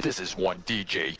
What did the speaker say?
This is one DJ.